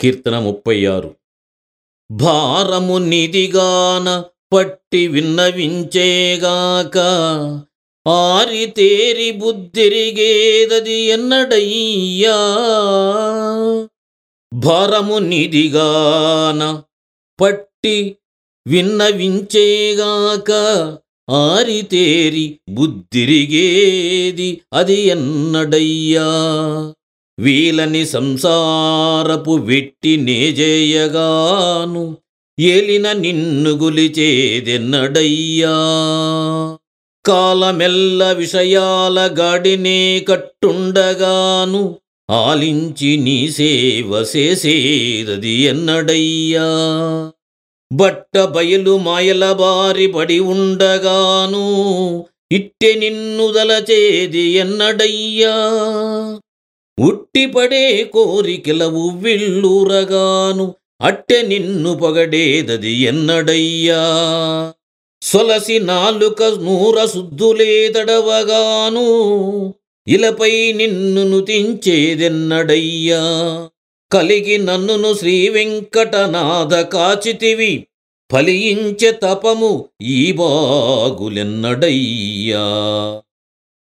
కీర్తన ముప్పై ఆరు భారము నిధిగాన పట్టి విన్నవించేగాక ఆరితేరి బుద్ధిరిగేదది ఎన్నడయ్యా. భారము నిధిగాన పట్టి విన్నవించేగాక ఆరితేరి బుద్ధిరిగేది అది ఎన్నడయ్యా. వీలని సంసారపు వెట్టి నేజేయగాను ఏలిన నిన్ను గులిచేదెన్నడయ్యా. కాలమెల్ల విషయాల గాడినే కట్టుండగాను ఆలించి నీ సేవ చేసేదది ఎన్నడయ్యా. బట్ట బయలు మాయల బారి పడి ఉండగాను ఇట్టె నిన్ను దలచేది ఎన్నడయ్యా. ఉట్టిపడే కోరికల ఉవ్విళ్ళూరగాను అట్టె నిన్ను పొగడేదది ఎన్నడయ్యా? సొలసి నాలుక నూర సుద్దులేదడవగాను ఇలపై నిన్ను నుతించేదెన్నడయ్యా? కలిగి నన్నును శ్రీ వెంకటనాథ కాచితివి ఫలించె తపము ఈ బాగులెన్నడయ్యా?